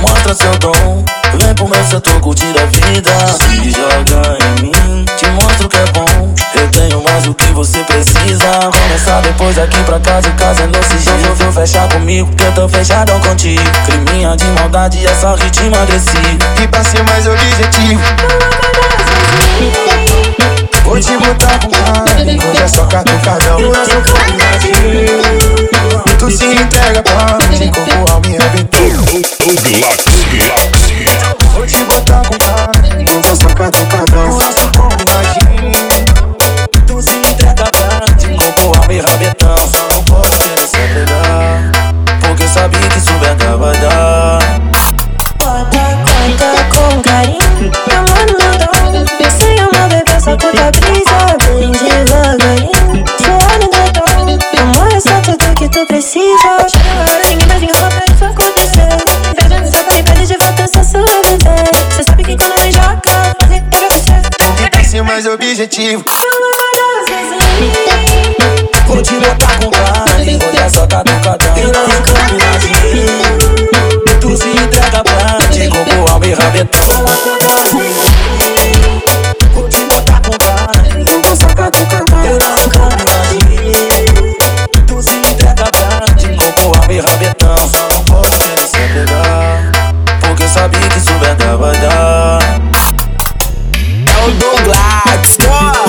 mostra seu dom. Vem pro meu setor curtir a vida. Se joga em mim, te mostro que é bom. Eu tenho mais do que você precisa. Começar depois aqui pra casa casa no sigilo. Vou fechar comigo, que eu tô fechadão contigo. Criminha de maldade é só ritmo agressivo. E pra ser mais objetivo. Vou te botar com carinho, hoje é só catucadão. Tu se entrega pra mim, corpo, alma e rebentou. mais objetivo. Vou te botar com carne, olha só tá no cadáver. Não combinadinho. Tu se entrega pra te compor alma e rabetão. Fala com carne. Vou eu vou sacar do cadáver. Não. Tu se entrega pra Com o alma e rabetão. Só não pegar, porque sabia que isso vai dar, vai dar. No Black Squad.